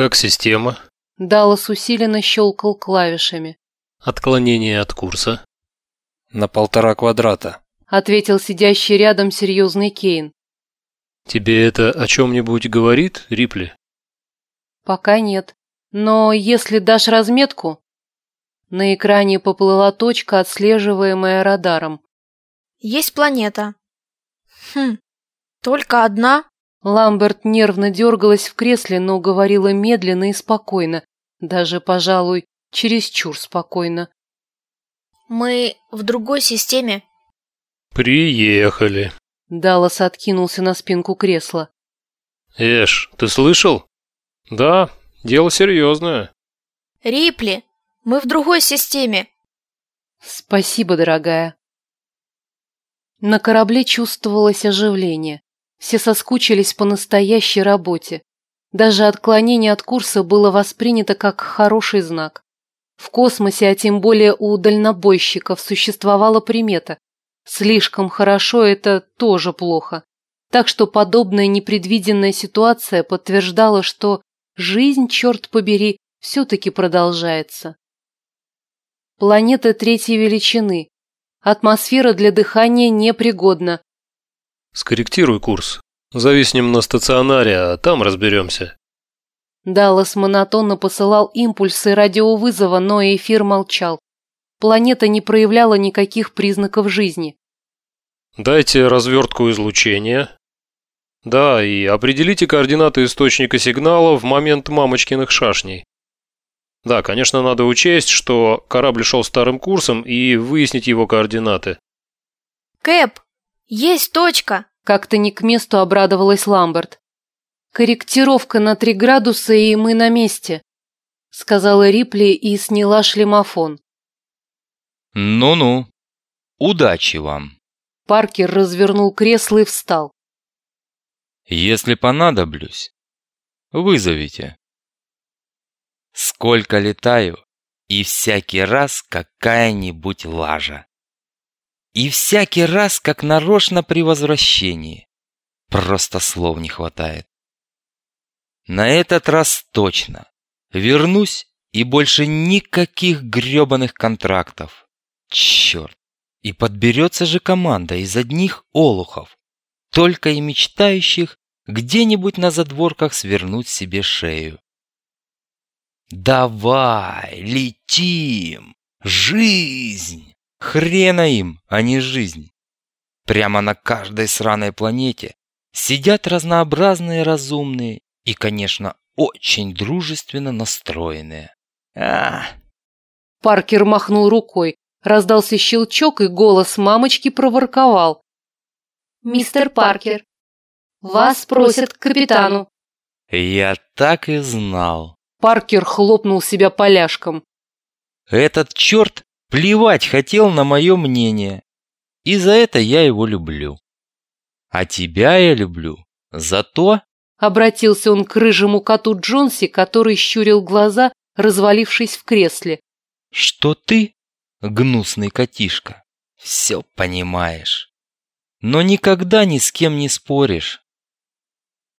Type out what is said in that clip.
Как система? Даллас усиленно щелкал клавишами. Отклонение от курса. На полтора квадрата. Ответил сидящий рядом серьезный Кейн. Тебе это о чем-нибудь говорит, Рипли? Пока нет. Но если дашь разметку... На экране поплыла точка, отслеживаемая радаром. Есть планета. Хм, только одна? Ламберт нервно дергалась в кресле, но говорила медленно и спокойно. Даже, пожалуй, чересчур спокойно. Мы в другой системе. Приехали. Даллас откинулся на спинку кресла. Эш, ты слышал? Да, дело серьезное. Рипли, мы в другой системе. Спасибо, дорогая. На корабле чувствовалось оживление. Все соскучились по настоящей работе. Даже отклонение от курса было воспринято как хороший знак. В космосе, а тем более у дальнобойщиков, существовала примета. Слишком хорошо – это тоже плохо. Так что подобная непредвиденная ситуация подтверждала, что жизнь, черт побери, все-таки продолжается. Планета третьей величины. Атмосфера для дыхания непригодна. Скорректируй курс. Зависнем на стационаре, а там разберемся. Даллас монотонно посылал импульсы радиовызова, но эфир молчал. Планета не проявляла никаких признаков жизни. Дайте развертку излучения. Да, и определите координаты источника сигнала в момент мамочкиных шашней. Да, конечно, надо учесть, что корабль шел старым курсом и выяснить его координаты. Кэп, есть точка. Как-то не к месту обрадовалась Ламберт. Корректировка на три градуса, и мы на месте, сказала Рипли и сняла шлемофон. Ну-ну. Удачи вам. Паркер развернул кресло и встал. Если понадоблюсь, вызовите. Сколько летаю, и всякий раз какая-нибудь лажа. И всякий раз, как нарочно при возвращении. Просто слов не хватает. На этот раз точно. Вернусь, и больше никаких грёбаных контрактов. Черт. И подберется же команда из одних олухов, только и мечтающих где-нибудь на задворках свернуть себе шею. Давай, летим! Жизнь! Хрена им, а не жизнь. Прямо на каждой сраной планете сидят разнообразные разумные и, конечно, очень дружественно настроенные. А. Паркер махнул рукой, раздался щелчок, и голос мамочки проворковал. «Мистер Паркер, вас просят к капитану». Я так и знал. Паркер хлопнул себя поляшком. Этот черт плевать хотел на мое мнение. И за это я его люблю. А тебя я люблю за то... Обратился он к рыжему коту Джонси, который щурил глаза, развалившись в кресле. Что ты, гнусный котишка, все понимаешь. Но никогда ни с кем не споришь,